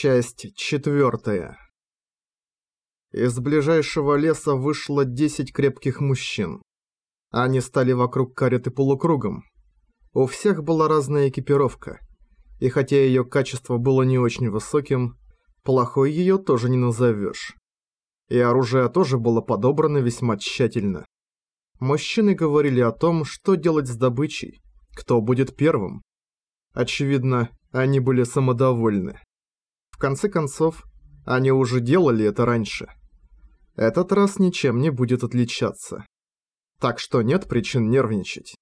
Часть четвертая. Из ближайшего леса вышло 10 крепких мужчин. Они стали вокруг кареты полукругом. У всех была разная экипировка. И хотя ее качество было не очень высоким, плохой ее тоже не назовешь. И оружие тоже было подобрано весьма тщательно. Мужчины говорили о том, что делать с добычей, кто будет первым. Очевидно, они были самодовольны. В конце концов, они уже делали это раньше. Этот раз ничем не будет отличаться. Так что нет причин нервничать.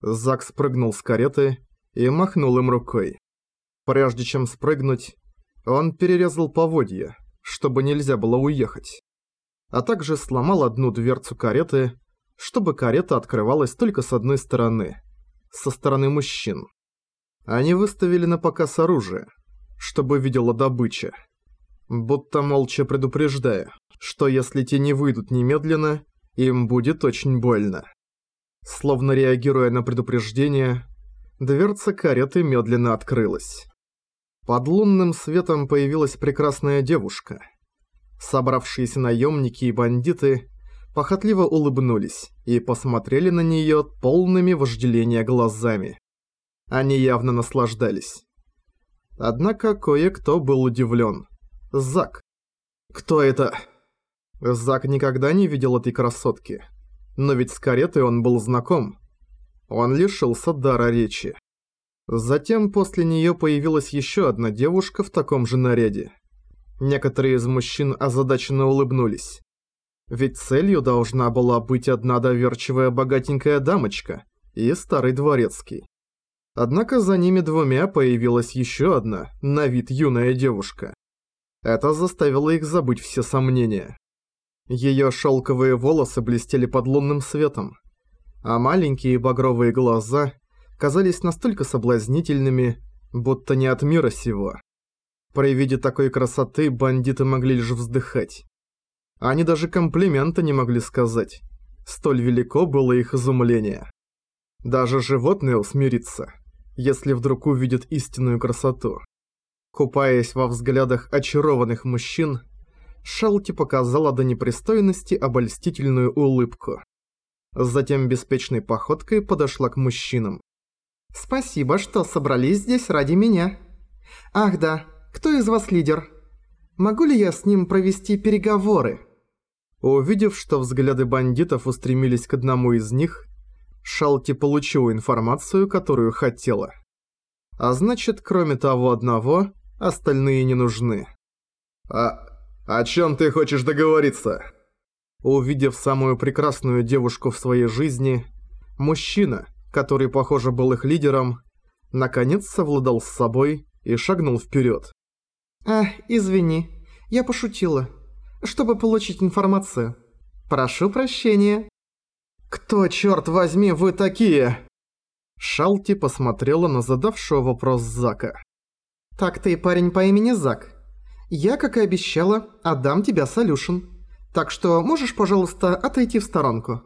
Зак спрыгнул с кареты и махнул им рукой. Прежде чем спрыгнуть, он перерезал поводья, чтобы нельзя было уехать. А также сломал одну дверцу кареты, чтобы карета открывалась только с одной стороны, со стороны мужчин. Они выставили на показ оружие, чтобы видела добыча. Будто молча предупреждая, что если те не выйдут немедленно, им будет очень больно. Словно реагируя на предупреждение, дверца кареты медленно открылась. Под лунным светом появилась прекрасная девушка. Собравшиеся наемники и бандиты похотливо улыбнулись и посмотрели на нее полными вожделения глазами. Они явно наслаждались. Однако кое-кто был удивлен. Зак. Кто это? Зак никогда не видел этой красотки. Но ведь с каретой он был знаком. Он лишился дара речи. Затем после нее появилась еще одна девушка в таком же наряде. Некоторые из мужчин озадаченно улыбнулись. Ведь целью должна была быть одна доверчивая богатенькая дамочка и старый дворецкий. Однако за ними двумя появилась еще одна, на вид юная девушка. Это заставило их забыть все сомнения. Ее шелковые волосы блестели под лунным светом, а маленькие багровые глаза казались настолько соблазнительными, будто не от мира сего. При виде такой красоты бандиты могли лишь вздыхать. Они даже комплимента не могли сказать. Столь велико было их изумление. Даже животные усмирится если вдруг увидит истинную красоту. Купаясь во взглядах очарованных мужчин, Шалти показала до непристойности обольстительную улыбку. Затем беспечной походкой подошла к мужчинам. «Спасибо, что собрались здесь ради меня. Ах да, кто из вас лидер? Могу ли я с ним провести переговоры?» Увидев, что взгляды бандитов устремились к одному из них, Шалти получила информацию, которую хотела. А значит, кроме того одного, остальные не нужны. «А о чем ты хочешь договориться?» Увидев самую прекрасную девушку в своей жизни, мужчина, который, похоже, был их лидером, наконец совладал с собой и шагнул вперед. «А, извини, я пошутила, чтобы получить информацию. Прошу прощения». «Кто, черт возьми, вы такие?» Шалти посмотрела на задавшего вопрос Зака. «Так ты парень по имени Зак. Я, как и обещала, отдам тебя солюшн. Так что можешь, пожалуйста, отойти в сторонку?»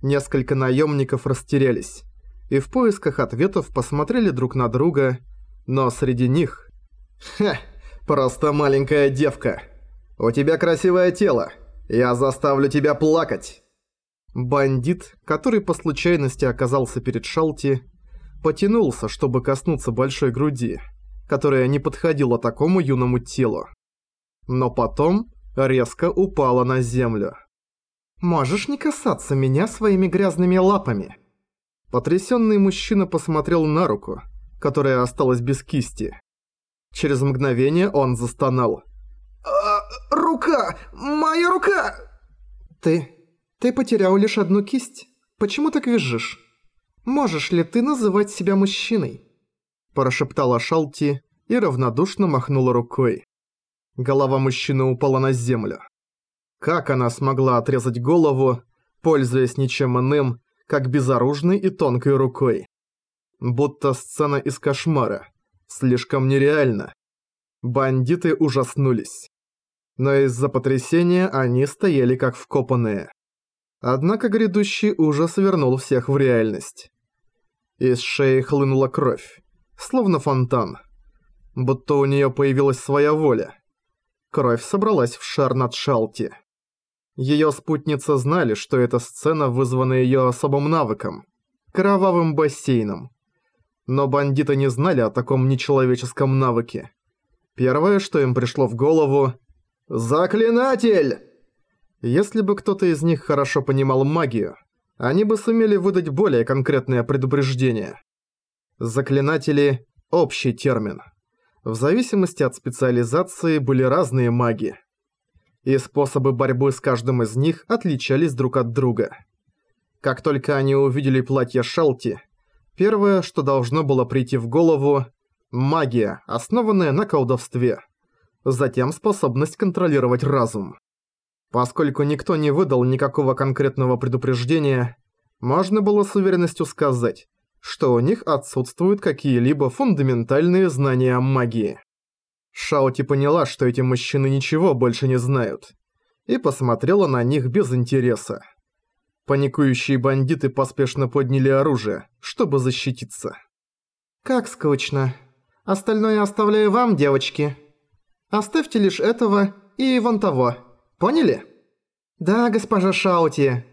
Несколько наемников растерялись и в поисках ответов посмотрели друг на друга, но среди них... «Ха, просто маленькая девка. У тебя красивое тело. Я заставлю тебя плакать». Бандит, который по случайности оказался перед Шалти, потянулся, чтобы коснуться большой груди, которая не подходила такому юному телу. Но потом резко упала на землю. «Можешь не касаться меня своими грязными лапами?» Потрясённый мужчина посмотрел на руку, которая осталась без кисти. Через мгновение он застонал. «А, «Рука! Моя рука!» «Ты... Ты потерял лишь одну кисть. Почему так визжишь? Можешь ли ты называть себя мужчиной?» Прошептала Шалти и равнодушно махнула рукой. Голова мужчины упала на землю. Как она смогла отрезать голову, пользуясь ничем иным, как безоружной и тонкой рукой? Будто сцена из кошмара. Слишком нереально. Бандиты ужаснулись. Но из-за потрясения они стояли как вкопанные. Однако грядущий ужас вернул всех в реальность. Из шеи хлынула кровь, словно фонтан. будто у нее появилась своя воля. Кровь собралась в шар над Шалти. Ее спутницы знали, что эта сцена вызвана ее особым навыком – кровавым бассейном. Но бандиты не знали о таком нечеловеческом навыке. Первое, что им пришло в голову – «Заклинатель!» Если бы кто-то из них хорошо понимал магию, они бы сумели выдать более конкретное предупреждение. Заклинатели – общий термин. В зависимости от специализации были разные маги. И способы борьбы с каждым из них отличались друг от друга. Как только они увидели платье Шалти, первое, что должно было прийти в голову – магия, основанная на колдовстве. Затем способность контролировать разум. Поскольку никто не выдал никакого конкретного предупреждения, можно было с уверенностью сказать, что у них отсутствуют какие-либо фундаментальные знания о магии. Шаути поняла, что эти мужчины ничего больше не знают, и посмотрела на них без интереса. Паникующие бандиты поспешно подняли оружие, чтобы защититься. «Как скучно. Остальное оставляю вам, девочки. Оставьте лишь этого и вон того». Поняли? Да, госпожа Шаути.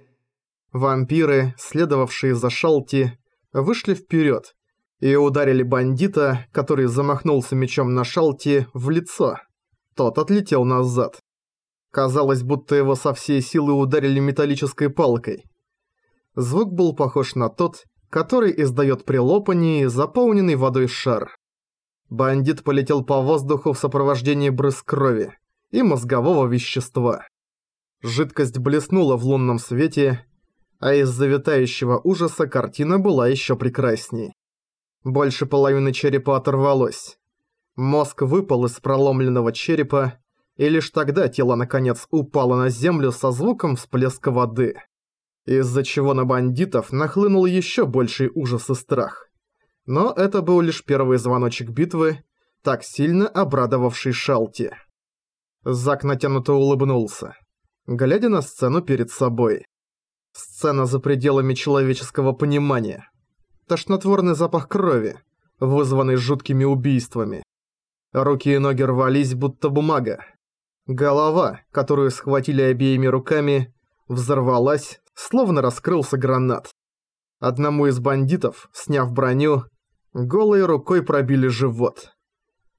Вампиры, следовавшие за Шалти, вышли вперед и ударили бандита, который замахнулся мечом на Шалти, в лицо. Тот отлетел назад. Казалось, будто его со всей силы ударили металлической палкой. Звук был похож на тот, который издает при лопании заполненный водой шар. Бандит полетел по воздуху в сопровождении брызг крови и мозгового вещества. Жидкость блеснула в лунном свете, а из завитающего ужаса картина была еще прекрасней. Больше половины черепа оторвалось. Мозг выпал из проломленного черепа, и лишь тогда тело наконец упало на землю со звуком всплеска воды. Из-за чего на бандитов нахлынул еще больший ужас и страх. Но это был лишь первый звоночек битвы, так сильно обрадовавший Шалти. Зак натянуто улыбнулся, глядя на сцену перед собой. Сцена за пределами человеческого понимания. Тошнотворный запах крови, вызванный жуткими убийствами. Руки и ноги рвались, будто бумага. Голова, которую схватили обеими руками, взорвалась, словно раскрылся гранат. Одному из бандитов, сняв броню, голой рукой пробили живот.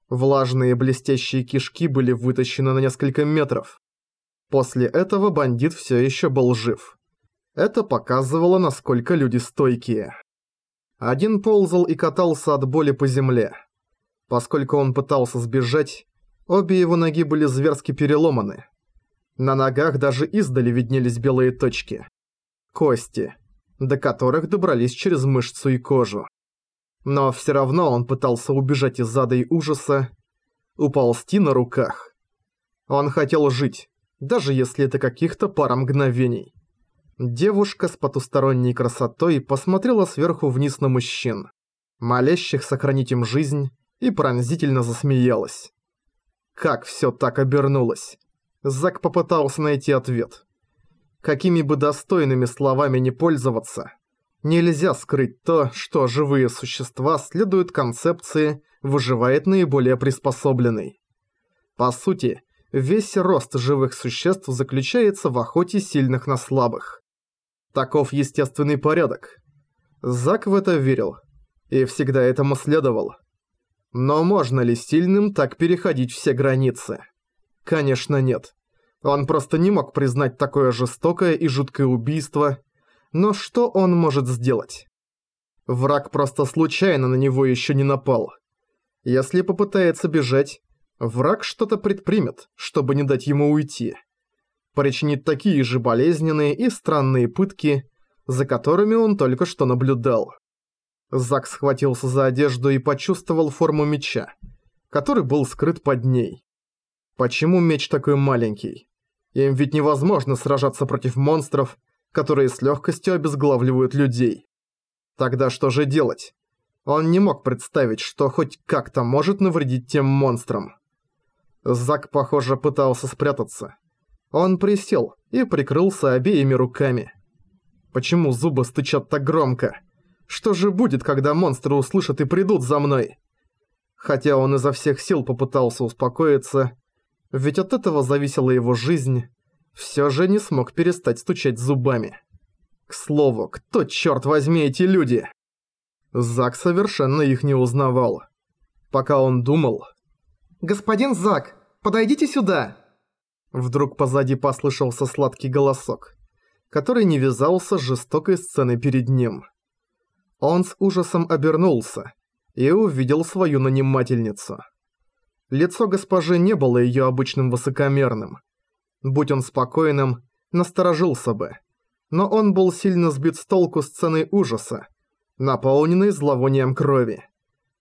Влажные блестящие кишки были вытащены на несколько метров. После этого бандит все еще был жив. Это показывало, насколько люди стойкие. Один ползал и катался от боли по земле. Поскольку он пытался сбежать, обе его ноги были зверски переломаны. На ногах даже издали виднелись белые точки. Кости, до которых добрались через мышцу и кожу. Но все равно он пытался убежать из ада и ужаса, уползти на руках. Он хотел жить, даже если это каких-то пара мгновений. Девушка с потусторонней красотой посмотрела сверху вниз на мужчин, молящих сохранить им жизнь, и пронзительно засмеялась. Как все так обернулось? Зак попытался найти ответ. Какими бы достойными словами не пользоваться – Нельзя скрыть то, что живые существа следуют концепции «выживает наиболее приспособленный». По сути, весь рост живых существ заключается в охоте сильных на слабых. Таков естественный порядок. Зак в это верил и всегда этому следовал. Но можно ли сильным так переходить все границы? Конечно нет. Он просто не мог признать такое жестокое и жуткое убийство но что он может сделать? Враг просто случайно на него еще не напал. Если попытается бежать, враг что-то предпримет, чтобы не дать ему уйти. Причинит такие же болезненные и странные пытки, за которыми он только что наблюдал. Зак схватился за одежду и почувствовал форму меча, который был скрыт под ней. Почему меч такой маленький? Им ведь невозможно сражаться против монстров, которые с легкостью обезглавливают людей. Тогда что же делать? Он не мог представить, что хоть как-то может навредить тем монстрам. Зак, похоже, пытался спрятаться. Он присел и прикрылся обеими руками. Почему зубы стучат так громко? Что же будет, когда монстры услышат и придут за мной? Хотя он изо всех сил попытался успокоиться, ведь от этого зависела его жизнь, все же не смог перестать стучать зубами. К слову, кто, черт возьми, эти люди? Зак совершенно их не узнавал. Пока он думал... «Господин Зак, подойдите сюда!» Вдруг позади послышался сладкий голосок, который не вязался с жестокой сценой перед ним. Он с ужасом обернулся и увидел свою нанимательницу. Лицо госпожи не было ее обычным высокомерным. Будь он спокойным, насторожился бы. Но он был сильно сбит с толку сценой ужаса, наполненной зловонием крови.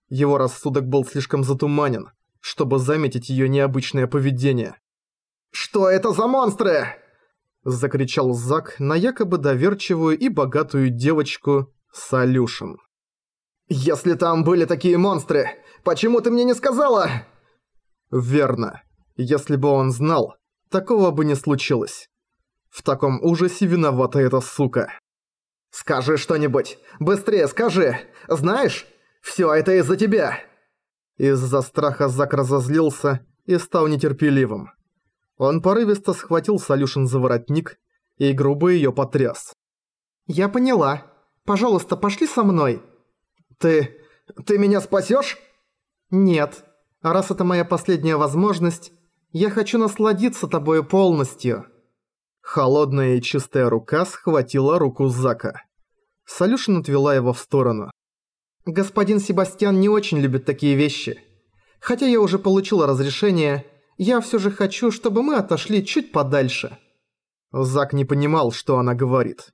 Его рассудок был слишком затуманен, чтобы заметить ее необычное поведение. «Что это за монстры?» Закричал Зак на якобы доверчивую и богатую девочку Солюшен. «Если там были такие монстры, почему ты мне не сказала?» Верно. Если бы он знал, такого бы не случилось. В таком ужасе виновата эта сука. «Скажи что-нибудь! Быстрее скажи! Знаешь, все это из-за тебя!» Из-за страха Зак разозлился и стал нетерпеливым. Он порывисто схватил Солюшен за воротник и грубо её потряс. «Я поняла. Пожалуйста, пошли со мной». «Ты... ты меня спасёшь?» «Нет. Раз это моя последняя возможность, я хочу насладиться тобой полностью». Холодная и чистая рука схватила руку Зака. Солюшен отвела его в сторону. «Господин Себастьян не очень любит такие вещи. Хотя я уже получила разрешение, я все же хочу, чтобы мы отошли чуть подальше». Зак не понимал, что она говорит.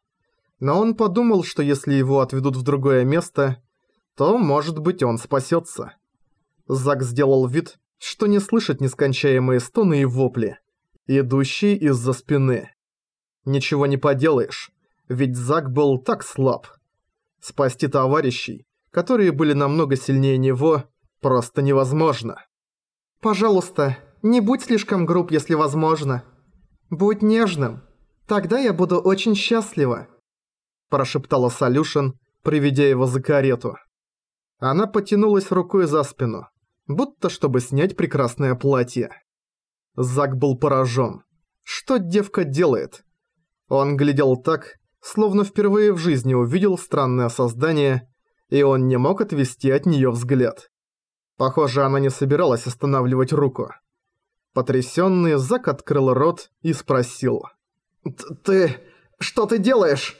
Но он подумал, что если его отведут в другое место, то, может быть, он спасется. Зак сделал вид, что не слышит нескончаемые стоны и вопли, идущие из-за спины. Ничего не поделаешь, ведь Зак был так слаб. Спасти товарищей, которые были намного сильнее него, просто невозможно. «Пожалуйста, не будь слишком груб, если возможно. Будь нежным. Тогда я буду очень счастлива», – прошептала Солюшен, приведя его за карету. Она потянулась рукой за спину, будто чтобы снять прекрасное платье. Зак был поражен. Что девка делает? Он глядел так, словно впервые в жизни увидел странное создание, и он не мог отвести от нее взгляд. Похоже, она не собиралась останавливать руку. Потрясённый Зак открыл рот и спросил. «Ты... что ты делаешь?»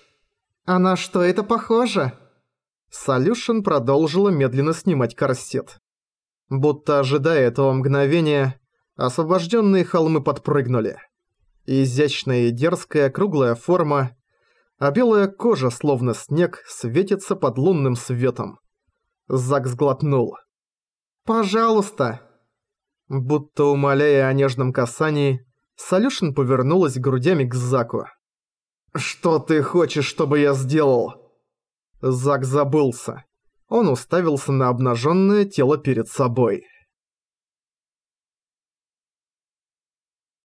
«А на что это похоже?» Солюшен продолжила медленно снимать корсет. Будто ожидая этого мгновения, освобожденные холмы подпрыгнули. Изящная и дерзкая круглая форма, а белая кожа, словно снег, светится под лунным светом. Зак сглотнул. «Пожалуйста!» Будто умоляя о нежном касании, Солюшен повернулась грудями к Заку. «Что ты хочешь, чтобы я сделал?» Зак забылся. Он уставился на обнаженное тело перед собой.